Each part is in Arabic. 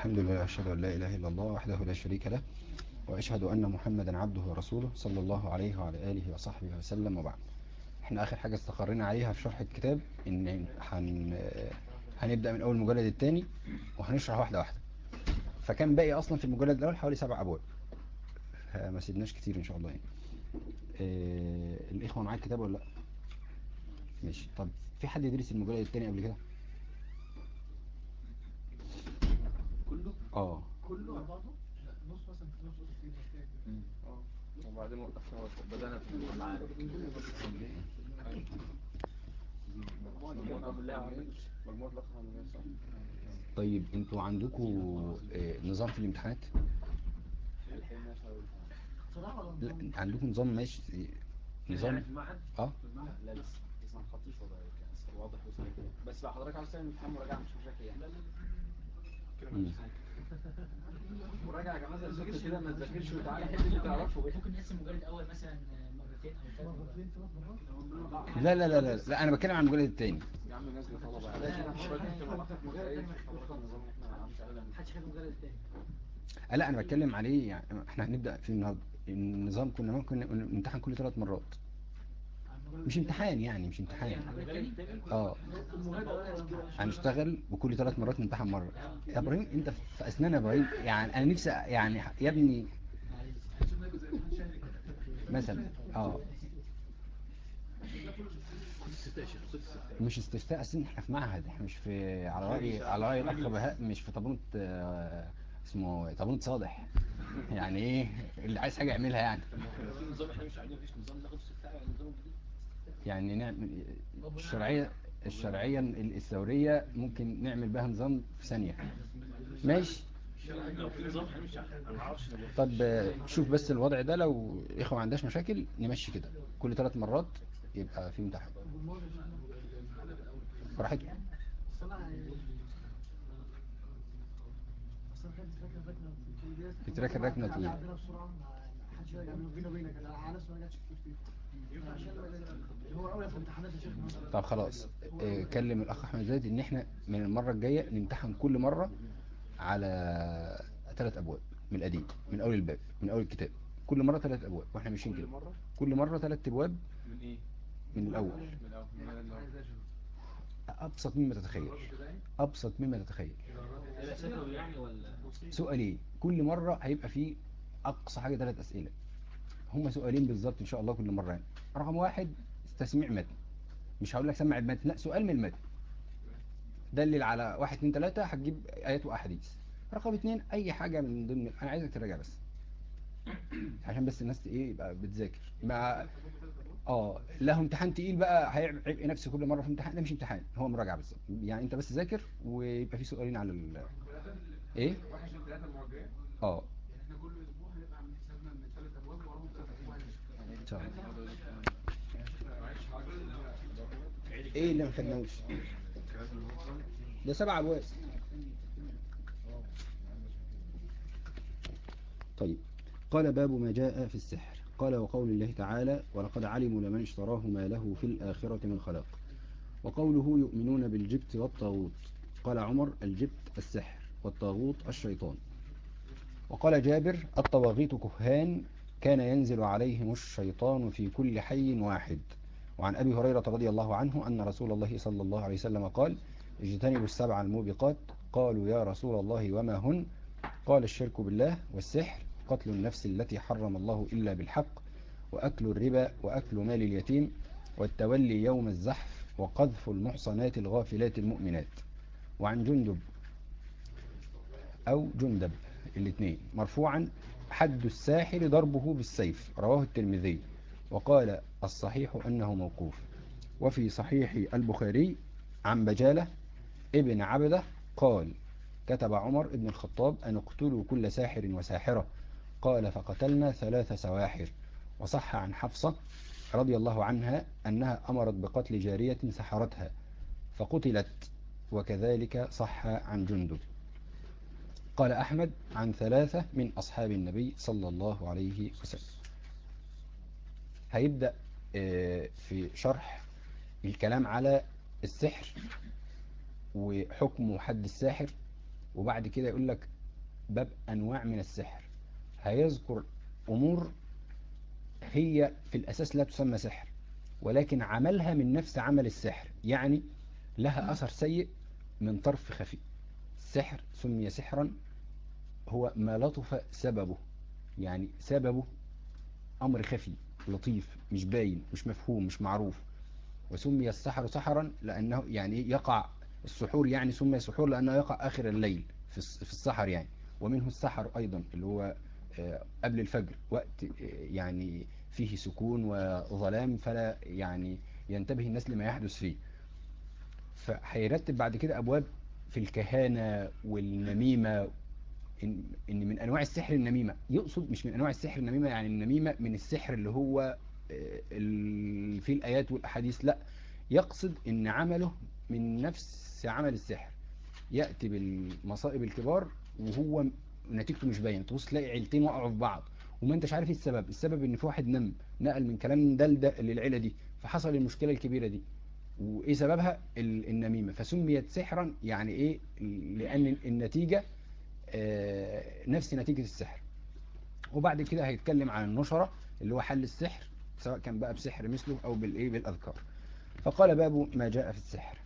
الحمد لله أشهد أن لا إله إلا الله وحده لا شريك له وأشهد أن محمدا عبده ورسوله صلى الله عليه وعلى آله وصحبه وسلم وبعد. إحنا آخر حاجة استقرينا عليها في شرح الكتاب إن هن... هنبدأ من أول المجلد الثاني وهنشرح واحدة واحدة. فكان باقي أصلا في المجلد الأول حوالي سبع أبواب. ما سيبناش كتير إن شاء الله يعني. آه... الإخوة معاك كتاب ولا لأ؟ ماشي. طب في حد يدرس المجلد الثاني قبل كده كله آه. كله على بعضه؟ لا نص مثلا نص في آه. وبعدين وقفنا بدأنا في طيب أنتوا عندكم آه... نظام في الامتحانات؟ لا عندكم نظام ماشي نظام؟ آه. لا لسه لسه ما خطيش وضع واضح بس لو حضرتك عاوز تعمل امتحان مراجعة مش مشاكل يعني. مم. مراجعة يا جماعة زي الزفت كده. ما تذاكرش وتعالى. حل اللي تعرفه ممكن نقسم المجال الأول مثلا مرتين أو ثلاث مرتين ثلاث مرات. لا لا لا لا لا أنا بتكلم عن المجلد الثاني يا عم يعني عاملين عليه محدش خد المجال الثاني لا أنا بتكلم عليه يعني إحنا هنبدأ في النهارده النظام كنا ممكن نمتحن كل ثلاث مرات. مش امتحان يعني مش امتحان. آه. هنشتغل وكل ثلاث مرات نمتحن مرة. يا إبراهيم أنت في أسنان يا إبراهيم؟ يعني أنا نفسي يعني يا ابني مثلا آه. مش استفتاء اصل إحنا في معهد إحنا مش في على رأي على رأي الأخ بهاء مش في طابونة آه، اسمه طابونة صادح يعني إيه؟ اللي عايز حاجة يعملها يعني. يعني نعمل الشرعيه الشرعية الثوريه ممكن نعمل بها نظام في ثانية. ماشي؟ طب شوف بس الوضع ده لو الاخوه ما عندهاش مشاكل نمشي كده. كل ثلاث مرات يبقى في امتحان براحتكم اصل أنا اصل أنا كنت فاكر فاكر في الكليات كنت فاكر ركنة عدى طويلة. هو أول في يا شيخ طب خلاص آه، كلم الأخ أحمد زايد إن إحنا من المرة الجاية نمتحن كل مرة على ثلاث أبواب من القديم من أول الباب من أول الكتاب. كل مرة ثلاث أبواب وإحنا ماشيين كل كده كل مرة ثلاث أبواب من إيه؟ من الأول. أبسط مما تتخيل. أبسط مما تتخيل. يعني ولا؟ سؤالين. كل مرة هيبقى فيه أقصى حاجة ثلاث أسئلة. هما سؤالين بالظبط إن شاء الله كل مرة يعني. رقم واحد تسميع متن. مش هقول لك سمع المتن لا سؤال من المتن. دلل على واحد اتنين تلاتة هتجيب آيات وأحاديث. رقم اتنين أي حاجة من ضمن أنا عايزك تراجع بس. عشان بس الناس إيه يبقى بتذاكر. ما آه لا هو امتحان تقيل بقى هيعمل عبء نفسي كل مرة في امتحان. ده مش امتحان هو مراجعة بالظبط يعني أنت بس ذاكر ويبقى في سؤالين على ال إيه؟ آه. إن شاء الله. إيه اللي ما خدناهوش؟ ده سبع أبواب. طيب. قال باب ما جاء في السحر. قال وقول الله تعالى ولقد علموا لمن اشتراه ما له في الآخرة من خلاق وقوله يؤمنون بالجبت والطاغوت قال عمر الجبت السحر والطاغوت الشيطان وقال جابر الطواغيت كهان كان ينزل عليهم الشيطان في كل حي واحد وعن أبي هريرة رضي الله عنه أن رسول الله صلى الله عليه وسلم قال اجتنبوا السبع الموبقات. قالوا يا رسول الله وما هن؟ قال الشرك بالله والسحر قتل النفس التي حرم الله إلا بالحق وأكل الربا وأكل مال اليتيم والتولي يوم الزحف وقذف المحصنات الغافلات المؤمنات. وعن جندب أو جندب الاثنين مرفوعا حد الساحر ضربه بالسيف. رواه الترمذي. وقال الصحيح أنه موقوف. وفي صحيح البخاري عن بجالة ابن عبدة قال كتب عمر ابن الخطاب أن اقتلوا كل ساحر وساحرة. قال فقتلنا ثلاث سواحر. وصح عن حفصة رضي الله عنها أنها أمرت بقتل جارية سحرتها فقتلت وكذلك صح عن جندب. قال أحمد عن ثلاثة من أصحاب النبي صلى الله عليه وسلم. هيبدأ آه، في شرح الكلام على السحر وحكم حد الساحر وبعد كده يقول لك باب أنواع من السحر. هيذكر أمور هي في الأساس لا تسمى سحر ولكن عملها من نفس عمل السحر يعني لها أثر سيء من طرف خفي. السحر سمي سحرا هو ما لطف سببه يعني سببه أمر خفي. لطيف مش باين مش مفهوم مش معروف. وسمي السحر سحرا لأنه يعني يقع السحور يعني سمي سحور لأنه يقع آخر الليل في الس- في السحر يعني. ومنه السحر أيضا اللي هو آه، قبل الفجر وقت آه، يعني فيه سكون وظلام فلا يعني ينتبه الناس لما يحدث فيه. فهيرتب بعد كده أبواب في الكهانة والنميمة إن, إن من أنواع السحر النميمة. يقصد مش من أنواع السحر النميمة يعني النميمة من السحر اللي هو آه، في الآيات والأحاديث. لا يقصد إن عمله من نفس عمل السحر. يأتي بالمصائب الكبار وهو نتيجته مش باين تبص تلاقي عيلتين وقعوا في بعض. وما أنتش عارف إيه السبب. السبب إن في واحد نم نقل من كلام ده لده للعيلة دي. فحصل المشكلة الكبيرة دي. وإيه سببها؟ ال- النميمة. فسميت سحرا يعني إيه؟ لأن النتيجة نفس نتيجة السحر. وبعد كده هيتكلم عن النشرة اللي هو حل السحر سواء كان بقى بسحر مثله أو بالإيه بالأذكار. فقال باب ما جاء في السحر.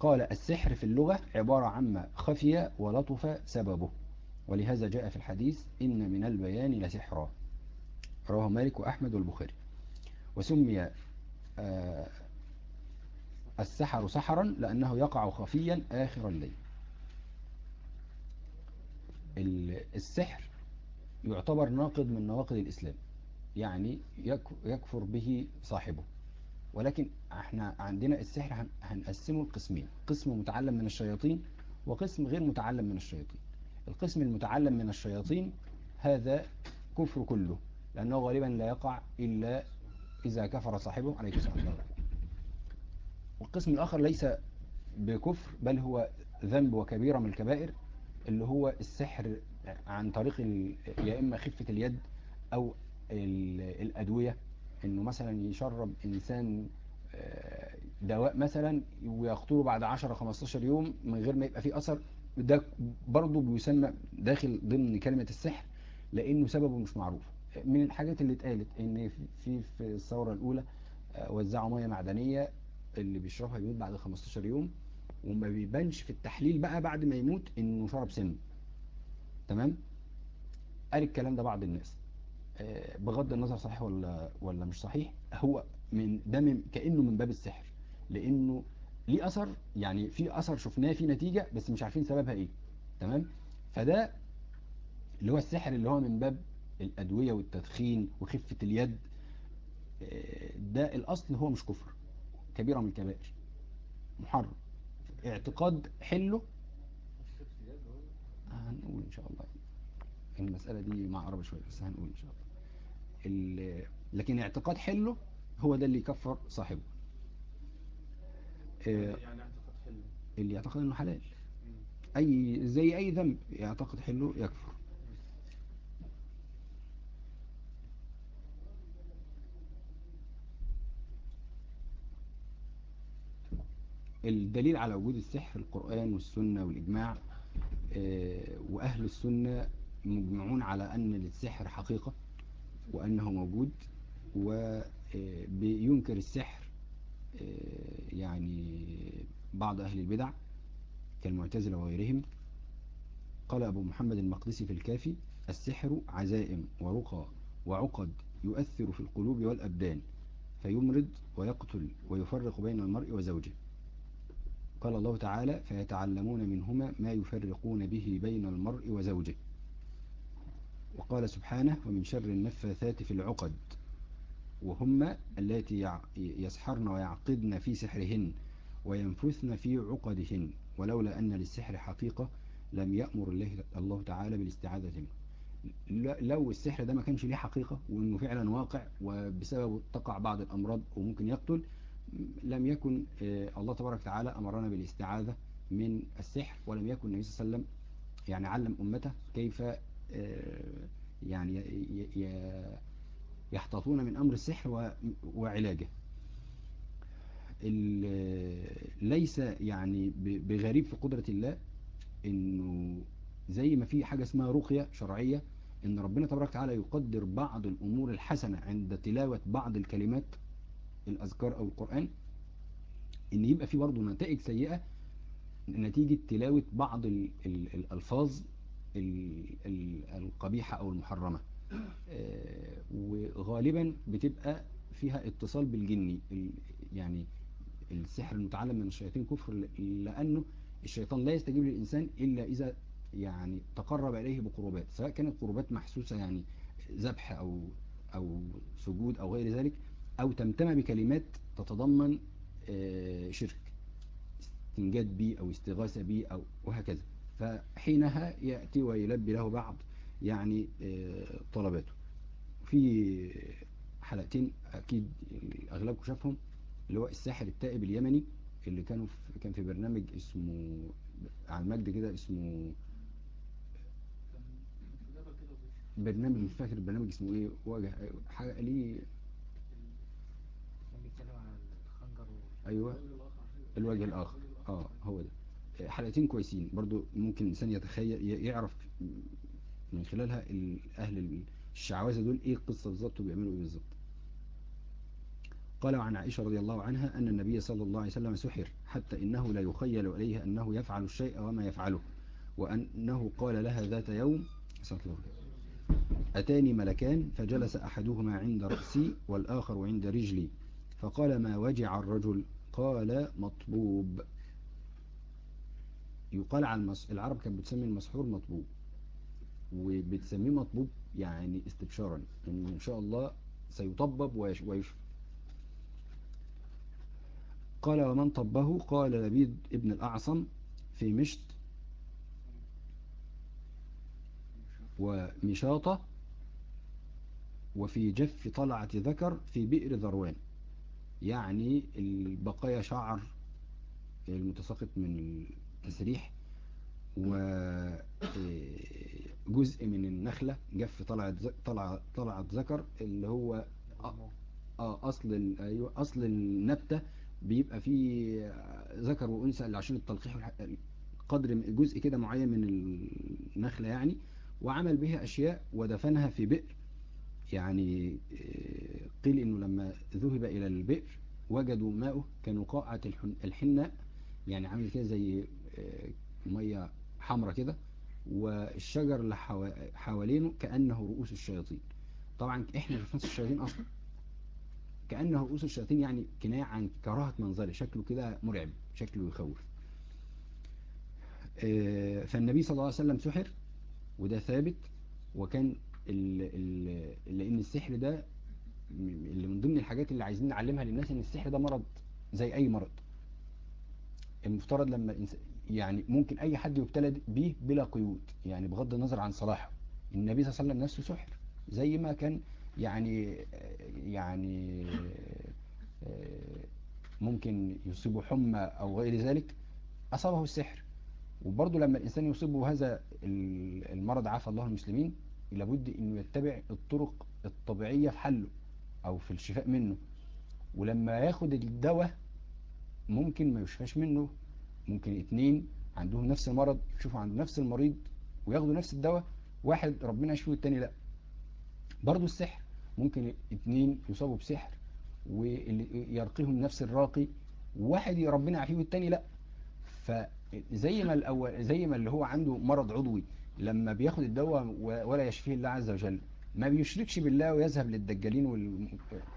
قال السحر في اللغة عبارة عما خفي ولطف سببه. ولهذا جاء في الحديث إن من البيان لسحرا. رواه مالك وأحمد والبخاري. وسمي آه، السحر سحرا لأنه يقع خفيا آخر الليل. ال- السحر يعتبر ناقض من نواقض الإسلام يعني يك- يكفر به صاحبه. ولكن إحنا عندنا السحر هن- هنقسمه لقسمين قسم متعلم من الشياطين وقسم غير متعلم من الشياطين. القسم المتعلم من الشياطين هذا كفر كله لأنه غالبا لا يقع إلا إذا كفر صاحبه عليه الصلاة والسلام. والقسم الآخر ليس بكفر بل هو ذنب وكبيرة من الكبائر اللي هو السحر عن طريق يا إما خفة اليد أو ال- الأدوية. إنه مثلا يشرب إنسان آه، دواء مثلا ويقتله بعد 10-15 يوم من غير ما يبقى فيه أثر. ده برضه بيسمى داخل ضمن كلمة السحر لأنه سببه مش معروف. من الحاجات اللي اتقالت إن في في الثورة الأولى آه، وزعوا مية معدنية اللي بيشربها بيموت بعد 15 يوم. وما بيبانش في التحليل بقى بعد ما يموت إنه شرب سم تمام؟ قال الكلام ده بعض الناس. آه، بغض النظر صحيح ولا ولا مش صحيح هو من ده من كأنه من باب السحر. لأنه ليه أثر؟ يعني في أثر شفناه في نتيجة بس مش عارفين سببها إيه. تمام؟ فده اللي هو السحر اللي هو من باب الأدوية والتدخين وخفة اليد آه، ده الأصل هو مش كفر. كبيره من الكبائر. محرم. اعتقاد حله هنقول إن شاء الله. المسألة دي معقربة شوية بس هنقول إن شاء الله. ال- لكن اعتقاد حله هو ده اللي يكفر صاحبه. آه، يعني اعتقد حلو. اللي يعتقد إنه حلال. اي زي أي ذنب يعتقد حله يكفر. الدليل على وجود السحر القرآن والسنة والإجماع آه، وأهل السنة مجمعون على أن للسحر حقيقة وأنه موجود وبينكر السحر آه، يعني بعض أهل البدع كالمعتزلة وغيرهم. قال أبو محمد المقدسي في الكافي السحر عزائم ورقى وعقد يؤثر في القلوب والأبدان فيمرض ويقتل ويفرق بين المرء وزوجه. قال الله تعالى فيتعلمون منهما ما يفرقون به بين المرء وزوجه. وقال سبحانه ومن شر النفاثات في العقد وهم التي يسحرن ويعقدن في سحرهن وينفثن في عقدهن ولولا أن للسحر حقيقة لم يأمر الله الله تعالى بالاستعاذة منه. لو السحر ده ما كانش ليه حقيقة وإنه فعلا واقع وبسببه تقع بعض الأمراض وممكن يقتل لم يكن آه، الله تبارك وتعالى أمرنا بالاستعاذة من السحر ولم يكن النبي صلى الله عليه وسلم يعني علم أمته كيف آه، يعني يحتاطون من أمر السحر وعلاجه. ليس يعني بغريب في قدرة الله إنه زي ما في حاجة اسمها رقية شرعية إن ربنا تبارك وتعالى يقدر بعض الأمور الحسنة عند تلاوة بعض الكلمات الأذكار أو القرآن إن يبقى في برضه نتائج سيئة نتيجة تلاوة بعض ال- ال- الألفاظ ال- ال- القبيحة أو المحرمة. آه، وغالبا بتبقى فيها اتصال بالجني ال- يعني السحر المتعلم من الشياطين كفر لأنه الشيطان لا يستجيب للإنسان إلا إذا يعني تقرب إليه بقربات سواء كانت قربات محسوسة يعني ذبح أو أو سجود أو غير ذلك. أو تمتم بكلمات تتضمن آه، شرك استنجاد به أو استغاثة به أو وهكذا. فحينها يأتي ويلبي له بعض يعني آه، طلباته. في حلقتين أكيد أغلبكم شافهم اللي هو الساحر التائب اليمني اللي كانوا في كان في برنامج اسمه على المجد كده اسمه برنامج مش فاكر البرنامج اسمه إيه وجه حاجة ليه كان بيتكلم عن أيوه. الوجه الآخر. آه هو ده. حلقتين كويسين. برضو ممكن الانسان يتخيل يعرف من خلالها ال- أهل الشعوذة دول إيه القصة بالظبط وبيعملوا إيه بالظبط قال عن عائشة رضي الله عنها أن النبي صلى الله عليه وسلم سحر حتى إنه لا يخيل إليه أنه يفعل الشيء وما يفعله وأنه قال لها ذات يوم. أتاني ملكان فجلس أحدهما عند رأسي والآخر عند رجلي. فقال ما وجع الرجل؟ قال مطبوب. يقال عن المس... العرب كانت بتسمي المسحور مطبوب وبتسميه مطبوب يعني استبشارا إن إن شاء الله سيطبب ويش... ويشفى. قال ومن طبه؟ قال لبيد ابن الأعصم في مشت ومشاطة وفي جف طلعة ذكر في بئر ذروان. يعني البقايا شعر المتساقط من التسريح وجزء من النخلة جف طلعة طلعة طلعة ذكر اللي هو آه أصل أيوه أصل النبتة بيبقى فيه ذكر وأنثى عشان التلقيح قدر جزء كده معين من النخلة يعني وعمل بها أشياء ودفنها في بئر يعني آه، قيل إنه لما ذهب إلى البئر وجدوا ماءه كنقاعة الحن- الحناء يعني عامل كده زي آه، مية حمرة كده والشجر اللي حوا- حوالينه كأنه رؤوس الشياطين. طبعا إحنا نفس الشياطين أصلا. كأنه رؤوس الشياطين يعني كناية عن كراهة منظره شكله كده مرعب شكله يخوف. آه، فالنبي صلى الله عليه وسلم سحر وده ثابت وكان ال ال لأن السحر ده اللي من ضمن الحاجات اللي عايزين نعلمها للناس إن السحر ده مرض زي أي مرض. المفترض لما يعني ممكن أي حد يبتلى بيه بلا قيود يعني بغض النظر عن صلاحه. النبي صلى الله عليه وسلم نفسه سحر زي ما كان يعني يعني ممكن يصيبه حمى أو غير ذلك أصابه السحر. وبرضه لما الإنسان يصيبه هذا المرض عافى الله المسلمين لابد إنه يتبع الطرق الطبيعية في حله أو في الشفاء منه. ولما ياخد الدواء ممكن ما يشفاش منه. ممكن اتنين عندهم نفس المرض يشوفوا عند نفس المريض وياخدوا نفس الدواء واحد ربنا يشفيه والتاني لأ. برضو السحر ممكن اتنين يصابوا بسحر ويرقيهم نفس الراقي وواحد ربنا يعافيه والتاني لأ. فزي ما الأول زي ما اللي هو عنده مرض عضوي لما بياخد الدواء ولا يشفيه الله عز وجل ما بيشركش بالله ويذهب للدجالين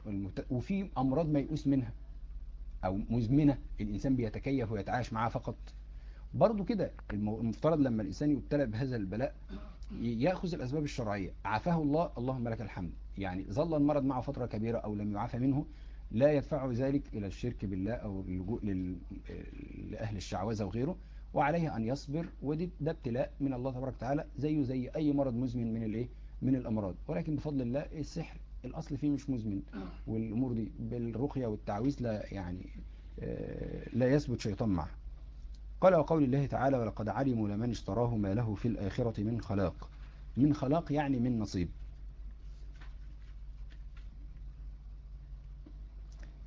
والمت... وفي أمراض ميؤوس منها أو مزمنة الإنسان بيتكيف ويتعايش معاها فقط. برضو كده المفترض لما الإنسان يبتلى بهذا البلاء يأخذ الأسباب الشرعية. عافاه الله اللهم لك الحمد. يعني ظل المرض معه فترة كبيرة أو لم يعافى منه لا يدفعه ذلك إلى الشرك بالله أو اللجوء لل... لأهل الشعوذة وغيره. وعليه أن يصبر ودي ده ابتلاء من الله تبارك وتعالى زيه زي أي مرض مزمن من الإيه؟ من الأمراض. ولكن بفضل الله السحر الاصل فيه مش مزمن. والأمور دي بالرقية والتعويذ لا يعني لا يثبت شيطان معه. قال وقول الله تعالى ولقد علموا لمن اشتراه ما له في الآخرة من خلاق. من خلاق يعني من نصيب.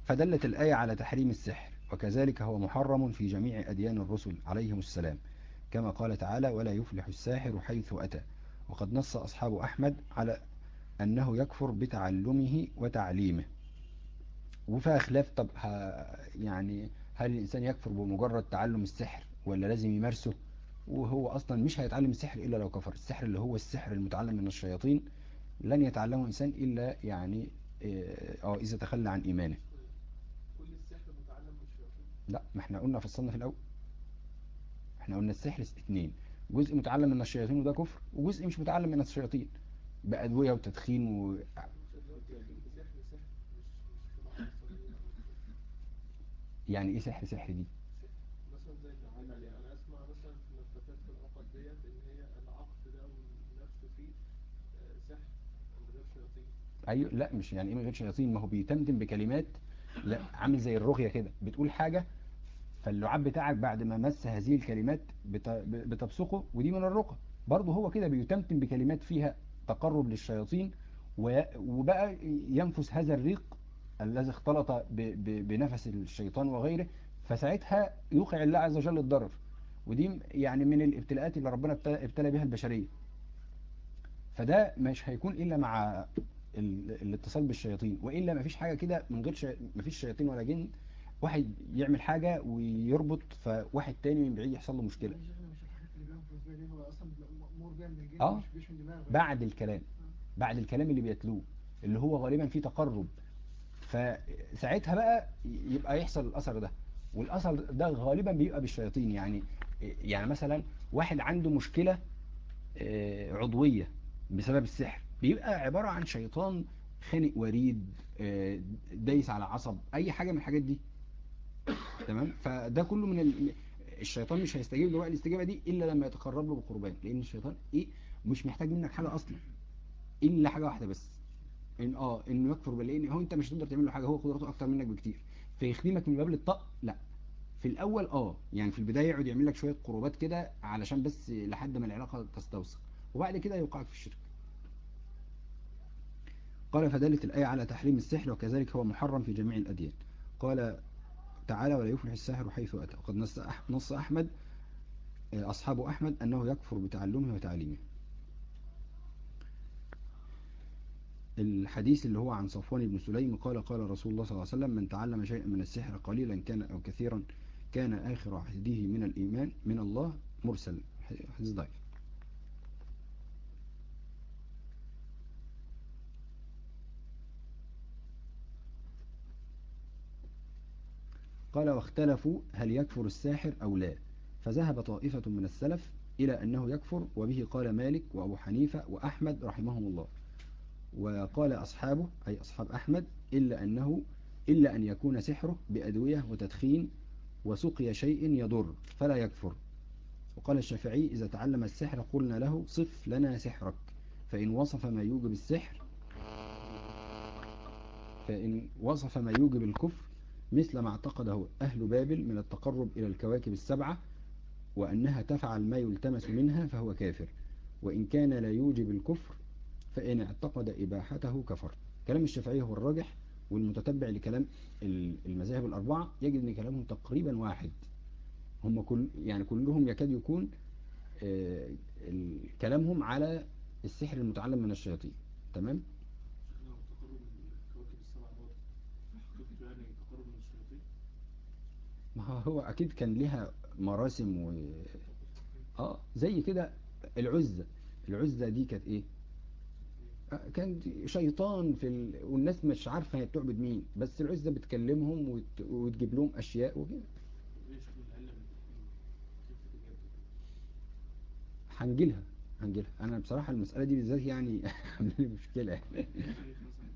فدلت الآية على تحريم السحر. وكذلك هو محرم في جميع أديان الرسل عليهم السلام كما قال تعالى ولا يفلح الساحر حيث أتى وقد نص أصحاب أحمد على أنه يكفر بتعلمه وتعليمه. وفيها خلاف طب يعني هل الإنسان يكفر بمجرد تعلم السحر ولا لازم يمارسه؟ وهو أصلا مش هيتعلم السحر إلا لو كفر. السحر اللي هو السحر المتعلم من الشياطين لن يتعلمه إنسان إلا يعني آه آه، إذا تخلى عن إيمانه كل السحر متعلم من الشياطين لا ما إحنا قلنا فصلنا في الأول. إحنا قلنا السحر اتنين جزء متعلم من الشياطين وده كفر وجزء مش متعلم من الشياطين. بأدوية وتدخين و... يعني إيه سحر سحر دي؟ مثلا زي العمل يعني أنا أسمع مثلا في في العقد ديت إن هي العقد ده ونفسه فيه آه، سحر من غير شياطين. أيوه لا مش يعني إيه من غير شياطين؟ ما هو بيتمتم بكلمات لا عامل زي الرقية كده بتقول حاجة فاللعاب بتاعك بعد ما مس هذه الكلمات بت... بتبصقه ودي من الرقى برضه هو كده بيتمتم بكلمات فيها تقرب للشياطين. وبقى ينفس هذا الريق الذي اختلط. بنفس الشيطان وغيره فساعتها يوقع الله عز وجل الضرر ودي يعني من الابتلاءات اللي ربنا ابتلى, بها البشرية فده مش هيكون إلا مع ال... الاتصال بالشياطين وإلا مفيش حاجة كده من غير. مفيش شياطين ولا جن واحد يعمل حاجة ويربط فواحد تاني من بعيد يحصل له مشكلة. بيها من الجن آه. بعد الكلام. بعد الكلام اللي بيتلوه اللي هو غالبا فيه تقرب. فساعتها بقى يبقى يحصل الأثر ده. والأثر ده غالبا بيبقى بالشياطين. يعني يعني مثلا واحد عنده مشكلة آه، عضوية بسبب السحر بيبقى عبارة عن شيطان خانق وريد آه، دايس على عصب أي حاجة من الحاجات دي. تمام؟ فده كله من ال... الشيطان مش هيستجيب له بقى الاستجابة دي إلا لما يتقرب له بقربان لأن الشيطان إيه؟ مش محتاج منك حاجة أصلا إلا حاجة واحدة بس إن آه إنه يكفر بالله لأن هو أنت مش هتقدر تعمل له حاجة هو قدرته أكتر منك بكتير. فيخدمك من باب الطق لا. في الأول آه يعني في البداية يقعد يعمل لك شوية قربات كده علشان بس لحد ما العلاقة تستوثق. وبعد كده يوقعك في الشرك. قال فدلت الآية على تحريم السحر وكذلك هو محرم في جميع الأديان. قال تعالى ولا يفلح الساحر حيث أتى. وقد نص نص أحمد آه، أصحاب أحمد أنه يكفر بتعلمه وتعليمه. الحديث اللي هو عن صفوان بن سليم قال قال رسول الله صلى الله عليه وسلم من تعلم شيئا من السحر قليلا كان أو كثيرا كان آخر عهده من الإيمان من الله مرسل. حديث ضعيف. قال واختلفوا هل يكفر الساحر أو لا. فذهب طائفة من السلف إلى أنه يكفر وبه قال مالك وأبو حنيفة وأحمد رحمهم الله. وقال أصحابه أي أصحاب أحمد إلا أنه إلا أن يكون سحره بأدوية وتدخين وسقي شيء يضر فلا يكفر. وقال الشافعي إذا تعلم السحر قلنا له صف لنا سحرك. فإن وصف ما يوجب السحر فإن وصف ما يوجب الكفر مثل ما اعتقده أهل بابل من التقرب إلى الكواكب السبعة وأنها تفعل ما يلتمس منها فهو كافر. وإن كان لا يوجب الكفر فإن اعتقد إباحته كفر. كلام الشافعي هو الراجح والمتتبع لكلام ال- المذاهب الأربعة يجد أن كلامهم تقريبا واحد. هم كل يعني كلهم يكاد يكون آه، كلامهم على السحر المتعلم من الشياطين. تمام لو تقرب من الكواكب السبعة دوت حقيقته يعني تقرب من الشياطين ما هو أكيد كان لها مراسم و آه زي كده العزة العزة دي كانت إيه؟ آه، كان شيطان في ال... والناس مش عارفة هي بتعبد مين بس العزة بتكلمهم وت... وتجيب لهم أشياء وكده. هنجيلها هنجيلها. أنا بصراحة المسألة دي بالذات يعني عاملة مشكلة يعني شايف مثلا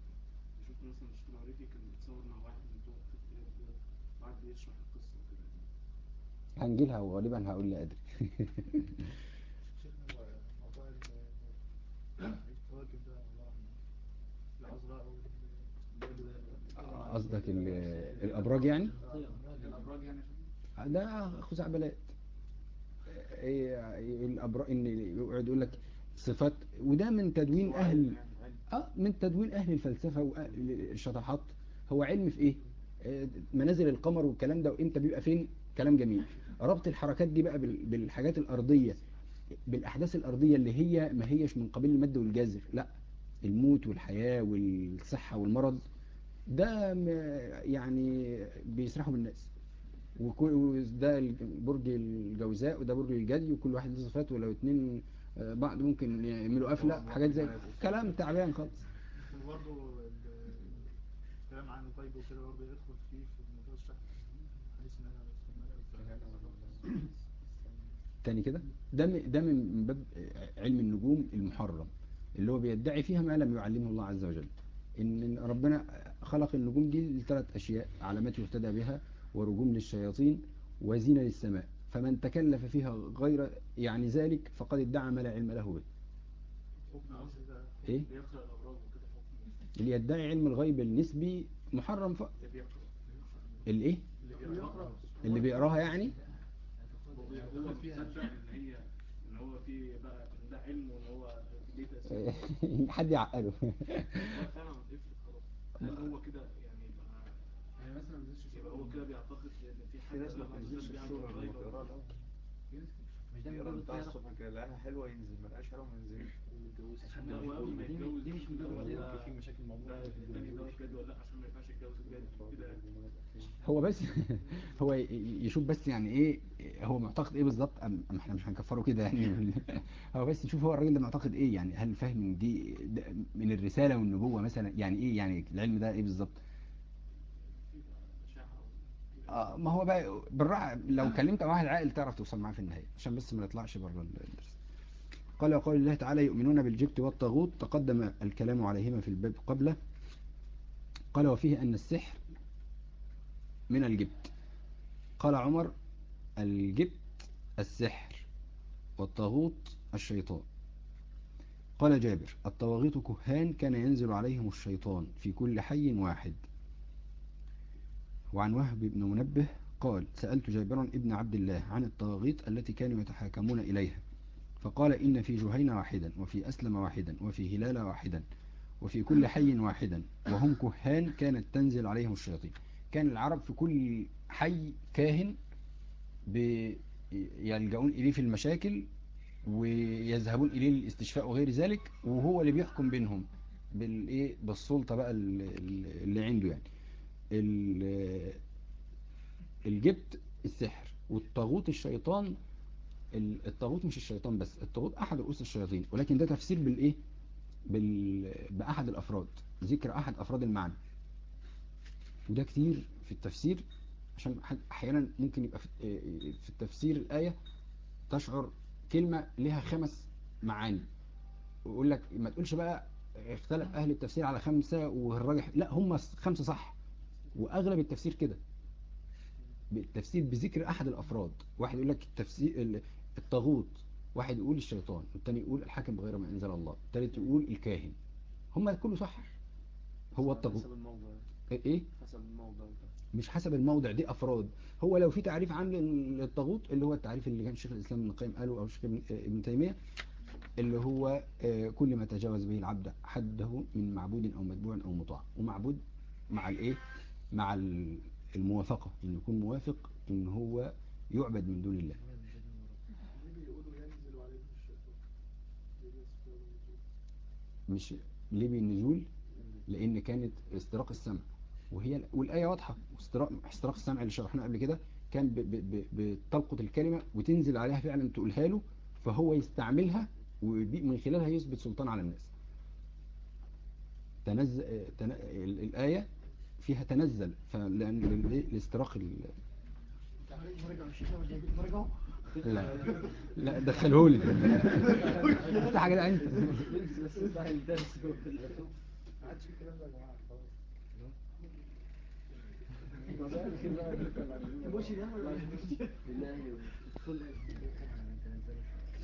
شفت مثلا الشيخ العريفي كان بيتصور مع واحد من بتوع كتاب الكتاب دول وقعد بيشرح القصة وكده هنجيلها وغالبا هقول لا ال- قصدك يعني الأبراج يعني؟ ده خزعبلات إيه الأبراج إن يقعد يقول لك صفات وده من تدوين أهل آه من تدوين أهل الفلسفة واهل الشطحات هو علم في إيه؟ آه، منازل القمر والكلام ده وإمتى بيبقى فين؟ كلام جميل. ربط الحركات دي بقى بال- بالحاجات الأرضية بالأحداث الأرضية اللي هي ما هيش من قبيل المد والجزر لا الموت والحياة والصحة والمرض ده يعني بيسرحوا بالناس. وده برج الجوزاء وده برج الجدي وكل واحد له صفات ولو اتنين آه، بعض ممكن يعملوا قفلة حاجات زي كلام تعبان خالص. وبرضه ال- الكلام عن الغيب وكده برضه يدخل فيه في موضوع الشك حديث النبي عليه الصلاة والسلام تاني كده. ده ده من باب علم النجوم المحرم اللي هو بيدعي فيها ما لم يعلمه الله عز وجل. إن ربنا خلق النجوم دي لثلاث أشياء علامات يهتدى بها ورجوم للشياطين وزينة للسماء. فمن تكلف فيها غير يعني ذلك فقد ادعى ما لا علم له به. إيه؟ اللي يدعي علم الغيب النسبي محرم ف... اللي بيقرأ. اللي بيقراها يعني؟ ان هي ان هو في بقى إن ده علم وان هو ليه حد يعقله. هو فعلا هل هو كده يعني يبقى يعني مثلا ما نزلش يبقى هو كده بيعتقد ان في حد ناس ما بتنزلش بيعمل مش ده كده لقاها حلوة ينزل ما لقاش حلوة ما ينزلش لا هو قبل ما يتجوز دي مش في مشاكل موجودة هو بس هو يشوف بس يعني إيه هو معتقد إيه بالظبط أم إحنا مش هنكفره كده يعني. هو بس يشوف هو الراجل ده معتقد إيه يعني هل فاهم دي من الرسالة والنبوة مثلا يعني إيه يعني العلم ده إيه بالظبط؟ آه ما هو بقى بالراحة لو كلمت واحد عاقل تعرف توصل معاه في النهاية عشان بس ما نطلعش بره الدرس. قال وقال الله تعالى يؤمنون بالجبت والطاغوت تقدم الكلام عليهما في الباب قبله قال وفيه أن السحر من الجبت. قال عمر الجبت السحر والطاغوت الشيطان. قال جابر الطواغيت كهان كان ينزل عليهم الشيطان في كل حي واحد. وعن وهب بن منبه قال سألت جابرا ابن عبد الله عن الطواغيت التي كانوا يتحاكمون إليها. فقال إن في جهين واحدا وفي أسلم واحدا وفي هلال واحدا. وفي كل حي واحدا وهم كهان كانت تنزل عليهم الشياطين. كان العرب في كل حي كاهن يلجؤون إليه في المشاكل ويذهبون إليه للاستشفاء وغير ذلك وهو اللي بيحكم بينهم بالإيه؟ بالسلطة بقى ال- ال- اللي عنده يعني. ال- الجبت السحر والطاغوت الشيطان ال- الطاغوت مش الشيطان بس الطاغوت أحد رؤوس الشياطين ولكن ده تفسير بالإيه؟ بال... بأحد الأفراد ذكر أحد أفراد المعنى. وده كتير في التفسير عشان أحيانا ممكن يبقى في في التفسير الآية تشعر كلمة لها خمس معاني. ويقول لك ما تقولش بقى اختلف أهل التفسير على خمسة والراجح لا هم خمسة صح. وأغلب التفسير كده. بالتفسير بذكر أحد الأفراد. واحد يقول لك التفسير ال- الطاغوت. واحد يقول الشيطان والتاني يقول الحاكم بغير ما أنزل الله التالت يقول الكاهن. هم كله صح؟ هو الطاغوت حسب الموضوع إيه حسب الموضوع مش حسب الموضع دي أفراد. هو لو في تعريف عام للطاغوت اللي هو التعريف اللي كان شيخ الإسلام ابن القيم قاله أو شيخ ابن ابن تيمية اللي هو آه، كل ما تجاوز به العبد حده من معبود أو متبوع أو مطاع. ومعبود مع الإيه؟ مع ال- الموافقة انه يكون موافق إن هو يعبد من دون الله ليه بيقولوا ينزل عليهم الشيطان ليه بيذكروا النزول؟ مش ليه بالنزول لأن كانت استراق السمع. وهي والآية واضحة. استراق استراق السمع اللي شرحناه قبل كده كان بتلقط الكلمة وتنزل عليها فعلا تقولها له فهو يستعملها ومن خلالها يثبت سلطان على الناس. تنزل تن... ال- الآية فيها تنزل فلأن ال- الاستراق ال... لا. لا دخله لي انت حاجة انت.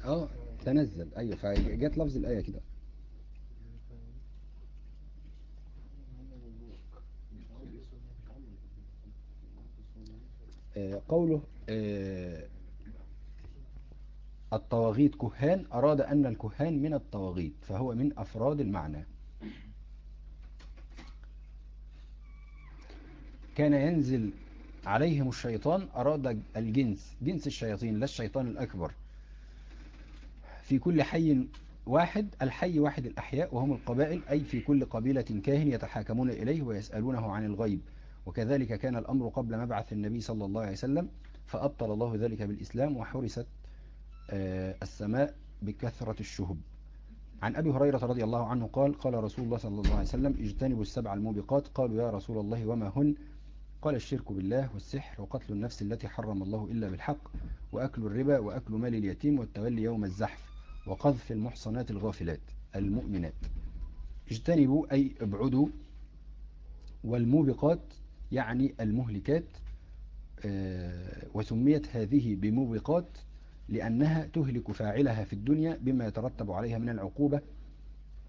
آه تنزل. أيوه فجت لفظ الآية كده. آه، قوله آه، الطواغيت كهان أراد أن الكهان من الطواغيت فهو من أفراد المعنى. كان ينزل عليهم الشيطان أراد الجنس جنس الشياطين لا الشيطان الأكبر. في كل حي واحد الحي واحد الأحياء وهم القبائل أي في كل قبيلة كاهن يتحاكمون إليه ويسألونه عن الغيب. وكذلك كان الأمر قبل مبعث النبي صلى الله عليه وسلم فأبطل الله ذلك بالإسلام وحرست السماء بكثرة الشهب. عن أبي هريرة رضي الله عنه قال قال رسول الله صلى الله عليه وسلم اجتنبوا السبع الموبقات. قالوا يا رسول الله وما هن؟ قال الشرك بالله والسحر وقتل النفس التي حرم الله إلا بالحق وأكل الربا وأكل مال اليتيم والتولي يوم الزحف وقذف المحصنات الغافلات المؤمنات. اجتنبوا أي ابعدوا. والموبقات يعني المهلكات آه، وسميت هذه بموبقات لأنها تهلك فاعلها في الدنيا بما يترتب عليها من العقوبة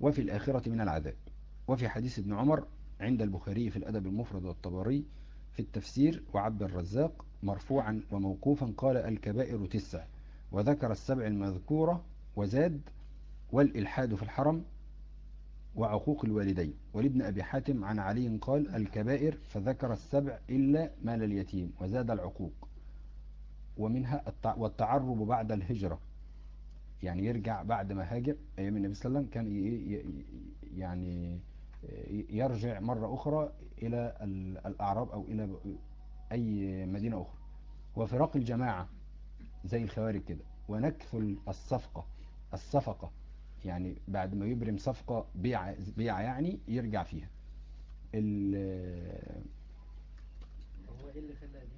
وفي الآخرة من العذاب. وفي حديث ابن عمر عند البخاري في الأدب المفرد والطبري في التفسير وعبد الرزاق مرفوعا وموقوفا قال الكبائر تسع وذكر السبع المذكورة وزاد والإلحاد في الحرم وعقوق الوالدين. ولابن أبي حاتم عن علي قال الكبائر فذكر السبع إلا مال اليتيم وزاد العقوق. ومنها التع... والتعرب بعد الهجرة. يعني يرجع بعد ما هاجر أيام النبي صلى الله عليه وسلم كان. يعني يرجع مرة أخرى إلى الأعراب أو إلى أي مدينة أخرى. وفراق الجماعة زي الخوارج كده. ونكث الصفقة الصفقة. يعني بعد ما يبرم صفقة بيع, بيع يعني يرجع فيها.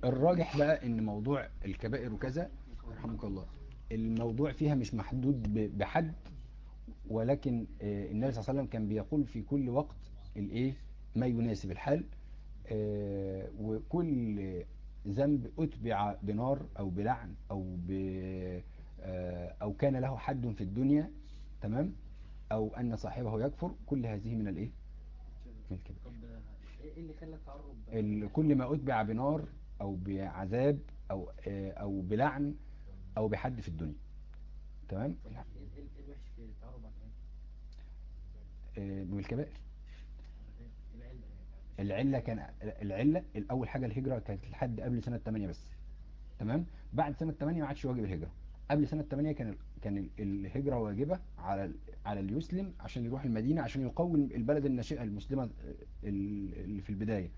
الراجح بقى إن موضوع الكبائر وكذا رحمك الله الموضوع فيها مش محدود بحد ولكن النبي صلى الله عليه وسلم كان بيقول في كل وقت الإيه؟ ما يناسب الحال وكل ذنب أتبع بنار أو بلعن أو ب أو كان له حد في الدنيا تمام؟ أو أن صاحبه يكفر كل هذه من الإيه؟ من الكبائر. إيه اللي خلى التعرب كل ما أتبع بنار أو بعذاب أو أو بلعن أو بحد في الدنيا. تمام؟ إيه الوحش في التعرب عن من الكبائر. العلة العلة كان العلة الأول حاجة الهجرة كانت لحد قبل سنة 8 بس. تمام؟ بعد سنة 8 ما عادش واجب الهجرة. قبل سنة 8 كان كان الهجرة واجبة على على اللي يسلم عشان يروح المدينة عشان يقوي البلد الناشئة المسلمة اللي في البداية.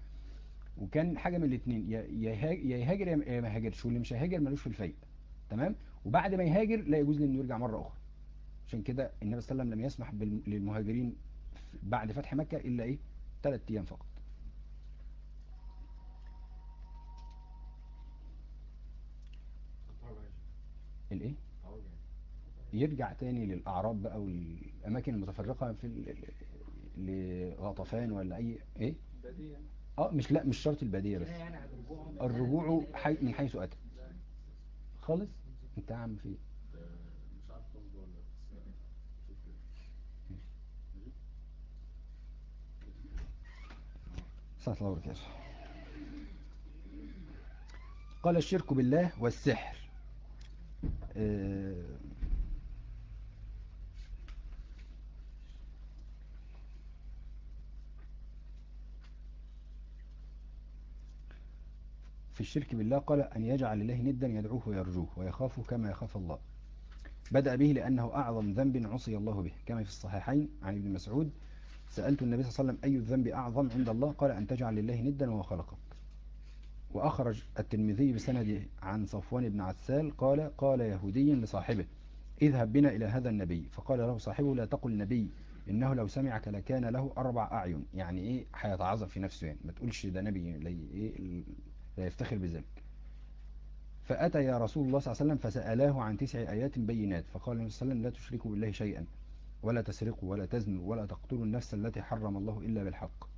وكان حاجة من الاثنين يا يهاجر يا ما يهاجرش واللي مش هيهاجر ملوش في الفيء تمام؟ وبعد ما يهاجر لا يجوز له انه يرجع مرة أخرى. عشان كده النبي صلى الله عليه وسلم لم يسمح للمهاجرين بعد فتح مكة إلا إيه؟ ثلاث أيام فقط. الايه؟ يرجع تاني للأعراب بقى والأماكن المتفرقة في لغطفان ولا إيه؟ بديع آه مش لا مش شرط البادية بس. يعني الرجوع حي من حيث أتى. خالص؟ أنت عم في شوف صلى الله قال الشرك بالله والسحر. في الشرك بالله قال أن يجعل الله ندا يدعوه ويرجوه ويخافه كما يخاف الله. بدأ به لأنه أعظم ذنب عصي الله به. كما في الصحيحين عن ابن مسعود سألت النبي صلى الله عليه وسلم أي الذنب أعظم عند الله؟ قال أن تجعل لله ندا وهو خلقك. وأخرج الترمذي بسنده عن صفوان بن عسال قال قال يهودي لصاحبه اذهب بنا إلى هذا النبي. فقال له صاحبه لا تقل نبي إنه لو سمعك لكان له أربع أعين. يعني إيه؟ هيتعظم في نفسه يعني ما تقولش ده نبي لا إيه؟ لا يفتخر بذلك. فأتى يا رسول الله صلى الله عليه وسلم فسألاه عن تسع آيات بينات. فقال صلى الله عليه وسلم لا تشركوا بالله شيئا ولا تسرقوا ولا تزنوا ولا تقتلوا النفس التي حرم الله إلا بالحق.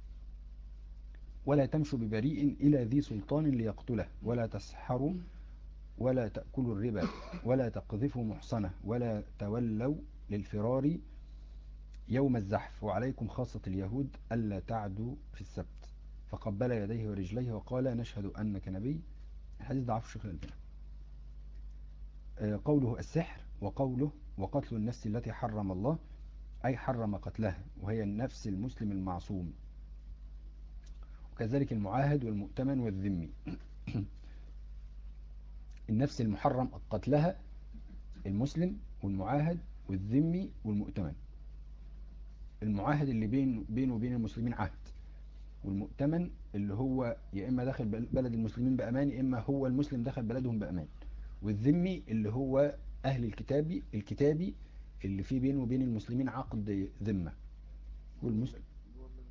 ولا تمشوا ببريء إلى ذي سلطان ليقتله. ولا تسحروا ولا تأكلوا الربا ولا تقذفوا محصنة ولا تولوا للفرار يوم الزحف. وعليكم خاصة اليهود ألا تعدوا في السبت. فقبل يديه ورجليه وقال نشهد أنك نبي. الحديث ضعف الشيخ الألباني. آه، قوله السحر وقوله وقتل النفس التي حرم الله أي حرم قتلها وهي النفس المسلم المعصوم. وكذلك المعاهد والمؤتمن والذمي. النفس المحرم قتلها المسلم والمعاهد والذمي والمؤتمن. المعاهد اللي بين بينه وبين المسلمين عهد. والمؤتمن اللي هو يا إما داخل بل- بلد المسلمين بأمان يا إما هو المسلم دخل بلدهم بأمان. والذمي اللي هو أهل الكتابي الكتابي اللي فيه بينه وبين المسلمين عقد ذمة. والمسلم جوه البلد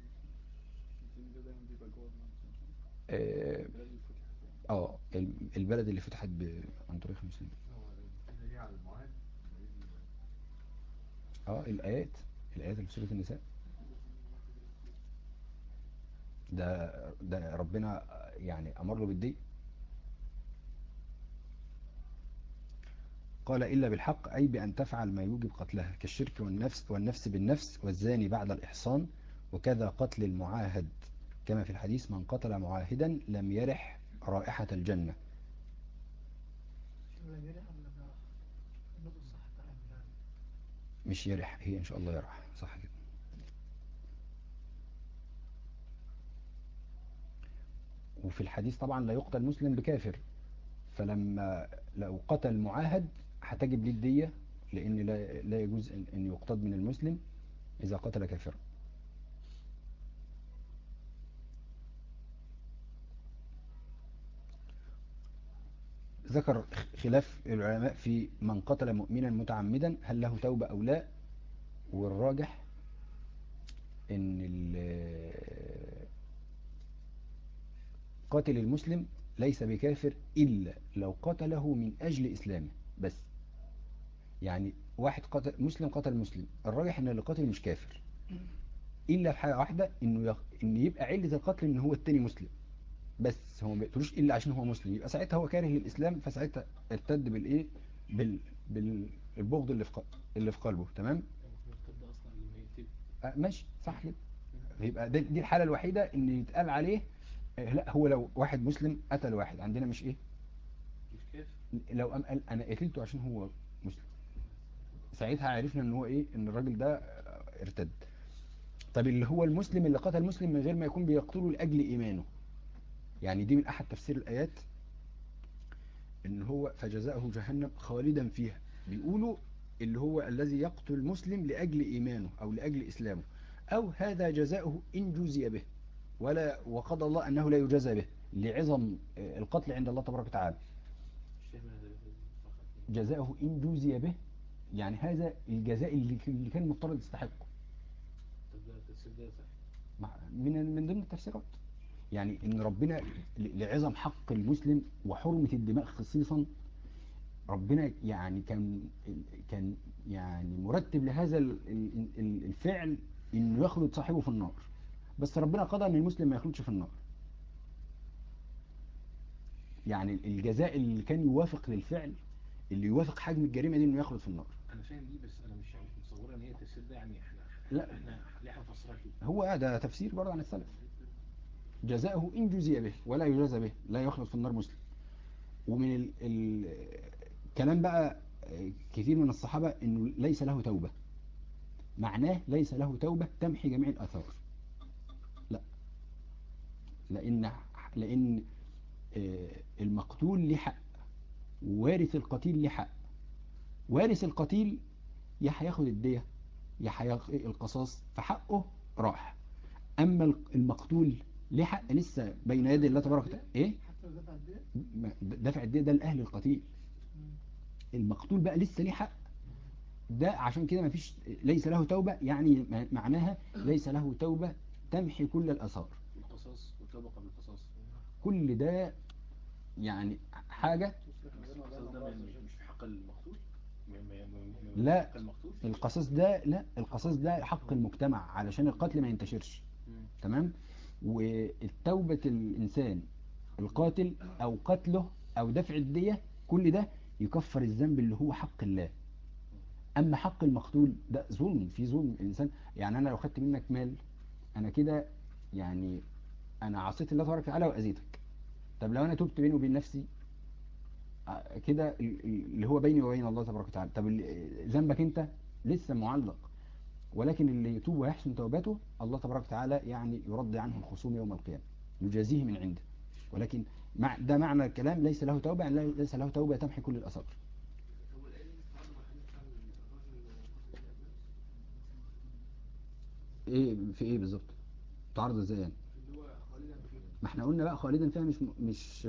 الدين ده دايما بيبقى جوه المنطقة آه البلد اللي فتحت عن طريق المسلمين. آه الآيات الآيات اللي في سورة النساء. ده ده ربنا يعني أمر له بالدين. قال إلا بالحق أي بأن تفعل ما يوجب قتلها كالشرك والنفس والنفس بالنفس والزاني بعد الإحصان وكذا قتل المعاهد. كما في الحديث من قتل معاهدا لم يرح رائحة الجنة. مش يرح هي إن شاء الله يرح. صح كده. وفي الحديث طبعا لا يقتل مسلم بكافر. فلما لو قتل معاهد هتجب ليه الدية؟ لأن لا, لا يجوز أن يقتد من المسلم إذا قتل كافرا. ذكر خلاف العلماء في من قتل مؤمنا متعمدا هل له توبة أو لا؟ والراجح إن قاتل المسلم ليس بكافر إلا لو قتله من أجل إسلامه بس. يعني واحد قتل مسلم قتل مسلم الراجح إن اللي قاتل مش كافر. إلا في حاجة واحدة إنه يبقى علة القتل إن هو التاني مسلم. بس هو ما بيقتلوش إلا عشان هو مسلم. يبقى ساعتها هو كاره للإسلام فساعتها ارتد بالإيه؟ بال... بالبغض اللي في ق... اللي في قلبه. تمام؟ آه، ماشي. صح كده يبقى دي, دي الحالة الوحيدة إن يتقال عليه آه، لأ هو لو واحد مسلم قتل واحد. عندنا مش إيه؟ مش كافر لو قام قال أنا قتلته عشان هو مسلم. ساعتها عرفنا إن هو إيه؟ إن الراجل ده آه، ارتد. طب اللي هو المسلم اللي قتل مسلم من غير ما يكون بيقتله لأجل إيمانه. يعني دي من أحد تفسير الآيات إن هو فجزاؤه جهنم خالدا فيها. بيقولوا اللي هو الذي يقتل مسلم لأجل إيمانه أو لأجل إسلامه. أو هذا جزاؤه إن جزي به ولا وقضى الله أنه لا يجازى به لعظم آه، القتل عند الله تبارك وتعالى. جزاؤه إن جوزي به يعني هذا الجزاء اللي كان مفترض يستحقه. من من ضمن التفسيرات. يعني إن ربنا لعظم حق المسلم وحرمة الدماء خصيصا ربنا يعني كان كان يعني مرتب لهذا ال- ال- ال- الفعل إنه يخلد صاحبه في النار. بس ربنا قضى إن المسلم ما يخلدش في النار. يعني الجزاء اللي كان يوافق للفعل اللي يوافق حجم الجريمة دي إنه يخلد في النار. أنا فاهم دي بس أنا مش مش متصور إن هي التفسير ده يعني إحنا لا. إحنا ليه هنفسرها كده هو ده تفسير برضه عن السلف. جزاؤه إن جزي به ولا يجازى به لا يخلد في النار مسلم. ومن ال ال كلام بقى كثير من الصحابة إنه ليس له توبة. معناه ليس له توبة تمحي جميع الآثار. لا. لأن لأن آه، المقتول ليه حق. ووارث القتيل ليه حق. وارث القتيل يا هياخد الدية يا هياخد القصاص فحقه راح. أما المقتول ليه حق لسه بين يدي الله تبارك وتعالى؟ إيه؟ حتى لو دفع قد إيه دفع الدية ده لأهل القتيل. المقتول بقى لسه ليه حق؟ ده عشان كده مفيش ليس له توبة يعني معناها ليس له توبة تمحي كل الآثار. القصاص والتوبة قبل القصاص. كل ده يعني حاجة. القصاص ده ما- مش في حق المقتول؟ لا. القصاص ده لا القصاص ده حق المجتمع علشان القتل ما ينتشرش. تمام؟ والتوبة الإنسان القاتل أو قتله أو دفع الدية كل ده يكفر الذنب اللي هو حق الله. أما حق المقتول ده ظلم في ظلم الإنسان. يعني أنا لو خدت منك مال أنا كده يعني أنا عصيت الله تبارك وتعالى وأذيتك. طب لو أنا تبت بيني وبين نفسي آه، كده ال- ال- اللي هو بيني وبين الله تبارك وتعالى. طب ذنبك أنت؟ لسه معلق. ولكن اللي يتوب ويحسن توبته الله تبارك وتعالى يعني يرضي عنه الخصوم يوم القيامة يجازيه من عنده. ولكن مع ده معنى الكلام ليس له توبة يعني ليس له توبة تمحي كل الأثار إيه في إيه بالظبط؟ تعرض إزاي يعني؟ ما إحنا قلنا بقى خالدا فيها مش مش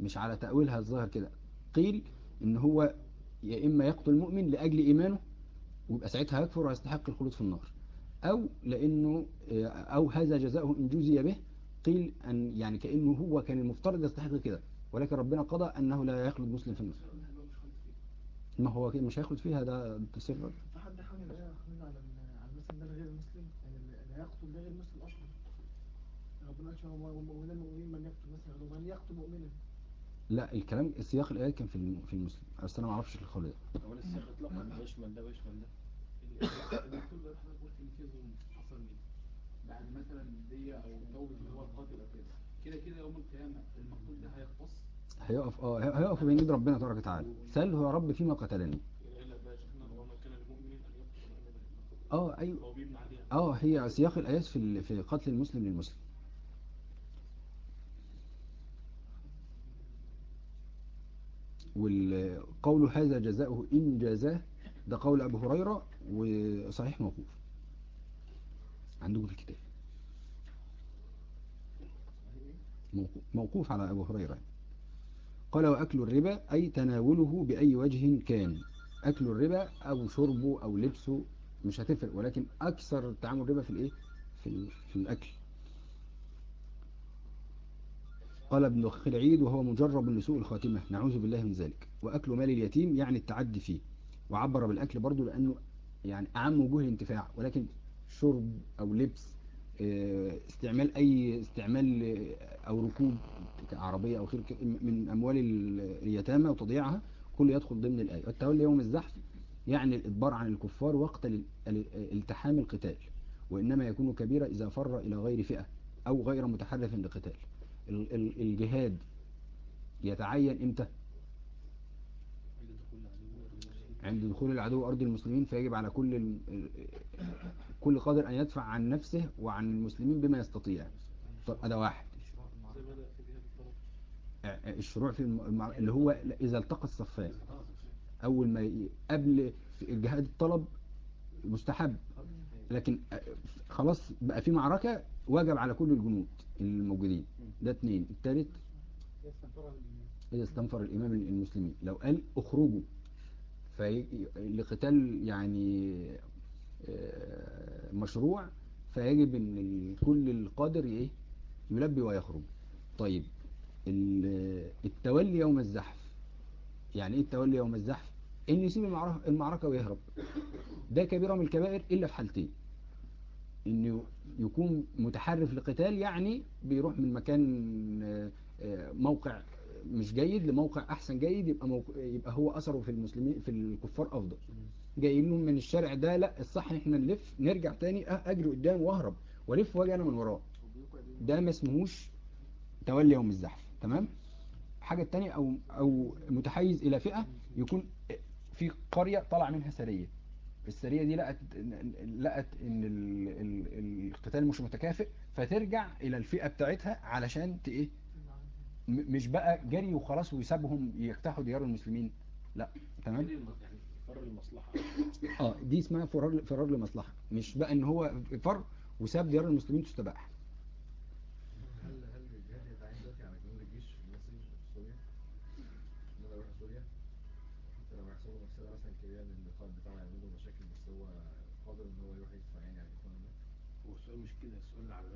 مش على تأويلها الظاهر كده. قيل إن هو يا إما يقتل مؤمن لأجل إيمانه ويبقى ساعتها يكفر ويستحق الخلود في النار. أو لأنه أو هذا جزاؤه إن جزي به قيل أن يعني كأنه هو كان المفترض يستحق كده. ولكن ربنا قضى أنه لا يخلد مسلم في النار. ما هو كده مش هيخلد فيها ده تسر فحد حامل إيه حامل على ال- على المسلم ده غير المسلم؟ يعني اللي هيقتل ده غير المسلم أصلا؟ ربنا قال ومن المؤمنين من يقتل مثلا ومن يقتل مؤمنا. لا الكلام السياق الايات كان في في المسلم. بس أنا ما أعرفش الخالد ده. هو السياق اطلاقا بيشمل ده ويشمل ده. الدكتور حضرتك ان في ظلم حصل بعد مثلا أو اللي هو القاتل كده كده يوم القيامه ده هيختص هيقف آه هي- هيقف بين ايد ربنا تبارك وتعالى. سله يا رب فيما قتلني. ان آه أيوه. آه هي سياق الآيات في في قتل المسلم للمسلم. والقول هذا جزاؤه إن جزاه ده قول أبو هريرة وصحيح موقوف. عندكم في الكتاب. موقوف, موقوف على أبو هريرة. قال وأكل الربا أي تناوله بأي وجه كان. أكل الربا أو شربه أو لبسه مش هتفرق ولكن أكثر تعامل الربا في الإيه؟ في, في الأكل. قال ابن خلعيد وهو مجرب لسوء الخاتمة. نعوذ بالله من ذلك. وأكل مال اليتيم يعني التعدي فيه. وعبر بالأكل برضو لأنه يعني أعم وجوه الانتفاع ولكن شرب أو لبس آه، استعمال أي استعمال آه، أو ركوب عربية أو خير من أموال ال- اليتامى وتضييعها كل يدخل ضمن الآية. والتولي يوم الزحف يعني الإدبار عن الكفار وقت ال- ال- التحام القتال وإنما يكون كبيرة إذا فر إلى غير فئة أو غير متحرف لقتال. ال- ال- الجهاد يتعين إمتى؟ عند دخول العدو أرض المسلمين فيجب على كل كل قادر أن يدفع عن نفسه وعن المسلمين بما يستطيع. هذا واحد. الشروع في الم- المع- اللي هو إذا التقى الصفان أول ما ي- قبل الجهاد الطلب مستحب. لكن خلاص بقى في معركة واجب على كل الجنود الموجودين. ده اتنين. التالت؟ إذا استنفر الإمام المسلمين. لو قال اخرجوا. لقتال يعني آه، مشروع فيجب إن كل القادر إيه؟ يلبي ويخرج. طيب ال- التولي يوم الزحف. يعني إيه التولي يوم الزحف؟ إن يسيب المعركة ويهرب. ده كبيرة من الكبائر إلا في حالتين. انه يكون متحرف لقتال يعني بيروح من مكان آه، آه، موقع مش جيد لموقع أحسن جيد يبقى موقع يبقى هو أثره في المسلمين في الكفار أفضل. جايين لهم من الشارع ده لأ الصح إن إحنا نلف نرجع تاني أه- أجري قدام وأهرب وألف وأجي أنا من وراه. ده ما اسمهوش تولي يوم الزحف تمام؟ حاجة تانية أو أو متحيز إلى فئة يكون في قرية طلع منها سرية. السرية دي لقت لقت إن ال- ال- القتال مش متكافئ فترجع إلى الفئة بتاعتها علشان ت- إيه؟ م- مش بقى جري وخلاص ويسابهم يفتحوا ديار المسلمين. لا تمام؟ يعني فر المصلحة. آه دي اسمها فرار فرار لمصلحة. مش بقى إن هو فر وساب ديار المسلمين تستباح هل هل الجهاد يتعين دلوقتي على جنود الجيش المصري في سوريا؟ ان أنا أروح سوريا حتى لو هيحصل له مفسده مثلا كبيره ان القائد بتاعه يعمل له مشاكل بس هو قادر ان هو يروح يدفع يعني عن اخواننا هو السؤال مش كده السؤال على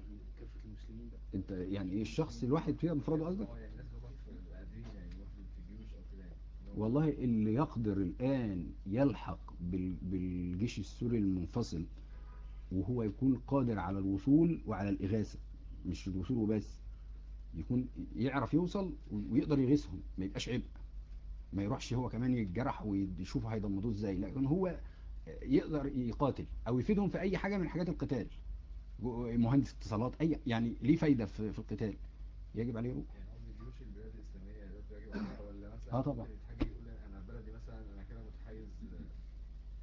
كافة المسلمين بقى أنت يعني إيه الشخص الواحد فيها بمفرده قصدك؟ والله اللي يقدر الآن يلحق بال- بالجيش السوري المنفصل وهو يكون قادر على الوصول وعلى الإغاثة مش الوصول وبس يكون يعرف يوصل ويقدر يغيثهم ما يبقاش عبء ما يروحش هو كمان يتجرح ويشوفوا هيضمدوه إزاي لكن هو يقدر يقاتل أو يفيدهم في أي حاجة من حاجات القتال. مهندس اتصالات اي يعني ليه فايدة في في القتال؟ يجب عليه يروح يعني قصدي جيوش البلاد الإسلامية عليها ولا مثلا آه طبعا. يقول أنا بلدي مثلا أنا كده متحيز آه،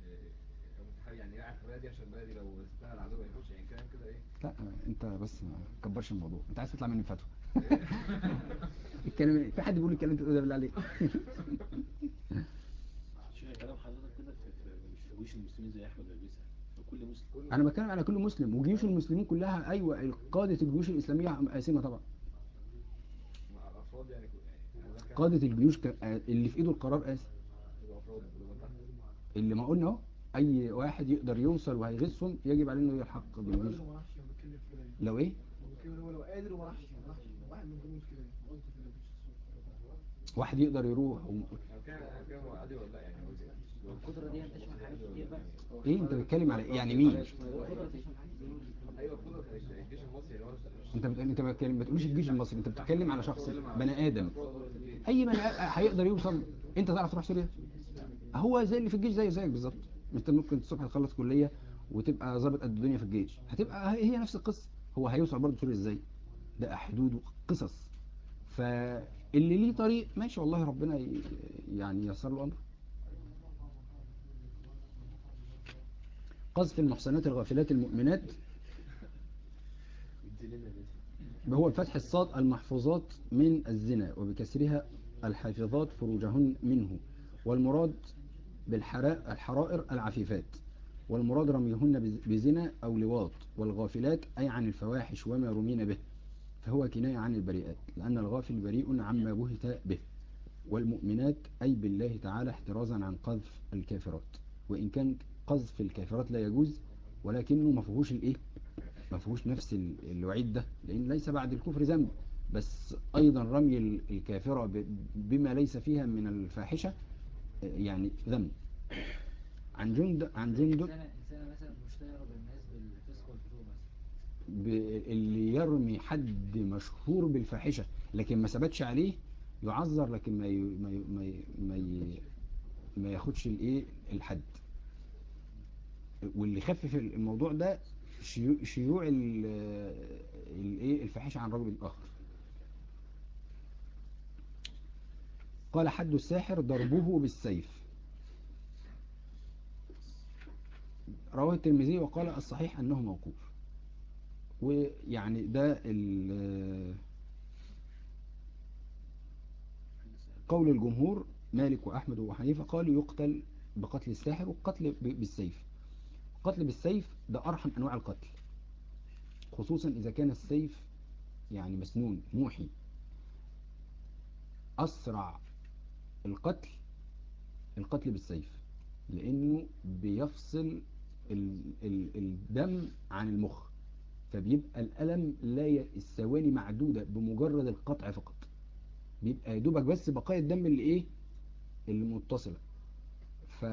آه، متحيز يعني قاعد في بلدي عشان بلدي لو انتهى العدو ما يخش يعني كلام كده إيه؟ لا أنت بس ما تكبرش الموضوع. أنت عايز تطلع مني فتوى. الكلام في حد بيقول الكلام ده بالله عليك شيخ كلام حضرتك كده في في- مش في جيوش المسلمين زي احمد البيسة في كل مسلم أنا بتكلم على كل مسلم وجيوش المسلمين كلها أيوه قادة الجيوش الإسلامية قاسمة طبعا. قادة الجيوش اللي في إيده القرار قاسم اللي ما قلنا أهو أي واحد يقدر يوصل وهيغيظهم يجب عليه إنه يلحق لو بالجيوش قادر وما راحش هو بيتكلم في كده يعني. لو إيه يعني واحد يقدر يروح و... إيه؟ أنت بتتكلم على إيه؟ يعني مين؟ هو أنت بت... أنت بتكلم ما تقولش الجيش المصري أنت بتتكلم على شخص بني آدم. أي بني هيقدر يوصل؟ أنت تعرف تروح سوريا؟ هو زي اللي في الجيش زيه زيك بالظبط. أنت ممكن الصبح تخلص كلية وتبقى ظابط قد الدنيا في الجيش. هتبقى هي نفس القصة. هو هيوصل برضه سوريا إزاي؟ ده حدود وقصص. فاللي ليه طريق ماشي والله ربنا. يعني ييسر له أمره. قذف المحصنات الغافلات المؤمنات. هو بفتح الصاد المحفوظات من الزنا وبكسرها الحافظات فروجهن منه. والمراد بالحراء الحرائر العفيفات. والمراد رميهن بز- بزنا أو لواط. والغافلات أي عن الفواحش وما رمين به. فهو كناية عن البريئات لأن الغافل بريء عما بهت به. والمؤمنات أي بالله تعالى احترازا عن قذف الكافرات. وإن كان قذف الكافرات لا يجوز ولكنه ما فيهوش الإيه؟ ما فيهوش نفس ال- الوعيد ده لأن ليس بعد الكفر ذنب. بس أيضا رمي ال- الكافرة ب- بما ليس فيها من الفاحشة آه، يعني ذنب. عن جند عن جند إنسانة إنسانة مثلا مشتهرة بالناس بالفسق والفجور اللي يرمي حد مشهور بالفاحشة لكن ما ثبتش عليه يعذر لكن. ما ي... ما ي... ما, ي... ما ياخدش الإيه؟ الحد. واللي خفف الموضوع ده شيوع, شيوع ال- الايه الفاحشة عن رجل آخر. قال حد الساحر ضربه بالسيف. رواه الترمذي وقال الصحيح أنه موقوف. ويعني ده قول الجمهور مالك وأحمد وحنيفة قالوا يقتل بقتل الساحر والقتل بالسيف. القتل بالسيف ده أرحم أنواع القتل خصوصا إذا كان السيف يعني مسنون موحي. أسرع القتل القتل بالسيف لأنه بيفصل ال ال الدم عن المخ فبيبقى الألم لا. الثواني معدودة بمجرد القطع فقط. بيبقى يا دوبك بس بقايا الدم اللي إيه؟ اللي متصلة ف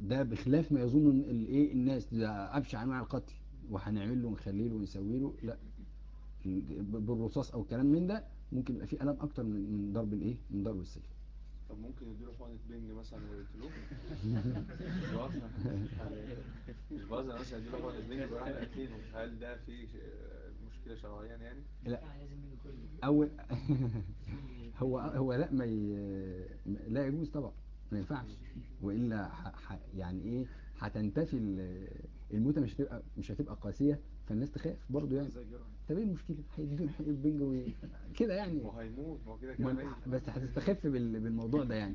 ده بخلاف ما يظن الايه الناس ده ابشع انواع القتل وهنعمل له ونخلي له ونسوي له. لا. بالرصاص أو كلام من ده ممكن يبقى فيه ألم أكتر من من ضرب الإيه؟ من ضرب السيف. طب ممكن يديله حقنة بنج مثلا ويقتلوه؟ مش بهزر. مش بهزر مثلا يديله حقنة بنج وراح يقتله. هل ده فيه ش- مشكلة شرعيا يعني؟ لا لازم منه كله. أول هو هو لا ما ي... لا يجوز طبعا. ما ينفعش. وإلا ح... ح... يعني إيه هتنتفي ال- الموتة مش هتبقى مش هتبقى قاسية فالناس تخاف برضه يعني. طب إيه المشكلة؟ هيديله حق البنج وي... كده يعني. ما هو هيموت ما كده كده بس هتستخف بال... بالموضوع ده يعني.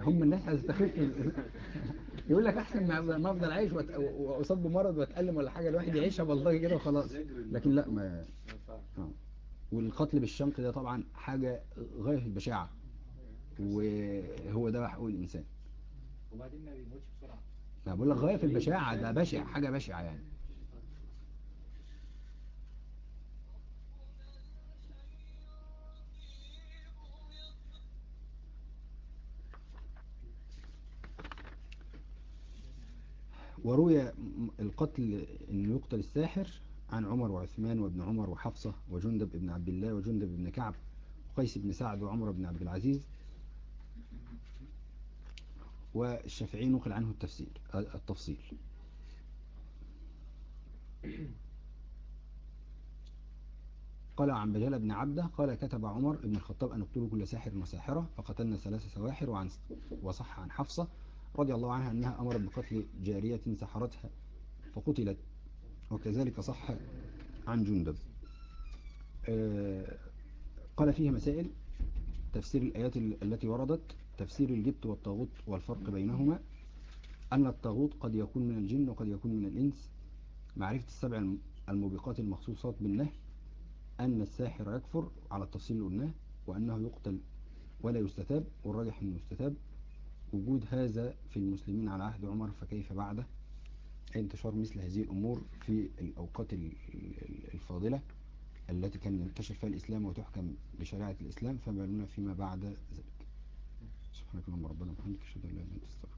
هم الناس هتستخف. يقول لك أحسن ما ما أفضل عايش وأت... وأصاب بمرض وأتألم ولا حاجة الواحد يعيشها بلطجي كده وخلاص. لكن لا ما آه. والقتل بالشنق ده طبعا حاجة غاية في البشاعة. وهو ده حقوق الإنسان. وبعدين ما بيموتش بسرعة. أنا بقول لك غاية في البشاعة ده بشع حاجة بشعة يعني. وروي القتل أن يقتل الساحر عن عمر وعثمان وابن عمر وحفصة وجندب بن عبد الله وجندب بن كعب وقيس بن سعد وعمر بن عبد العزيز والشافعي نقل عنه التفسير التفصيل. قال عن بجال بن عبده قال كتب عمر بن الخطاب أن اقتلوا كل ساحر وساحرة فقتلنا ثلاث سواحر وعن وصح عن حفصة رضي الله عنها أنها أمرت بقتل جارية سحرتها فقتلت وكذلك صح عن جندب. آه، قال فيها مسائل تفسير الآيات ال- التي وردت تفسير الجبت والطاغوت والفرق بينهما أن الطاغوت قد يكون من الجن وقد يكون من الإنس. معرفة السبع الم- الموبقات المخصوصات بالنهي أن الساحر يكفر على التفصيل اللي قلناه وأنه يقتل ولا يستتاب والراجح أنه يستتاب. وجود هذا في المسلمين على عهد عمر فكيف بعده؟ انتشار مثل هذه الأمور في الأوقات ال- ال- الفاضلة التي كان ينتشر فيها الإسلام وتحكم بشريعة الإسلام. فما فيما بعد. ذلك سبحانك اللهم ربنا وبحمدك أشهد أن لا إله إلا أنت أستغفرك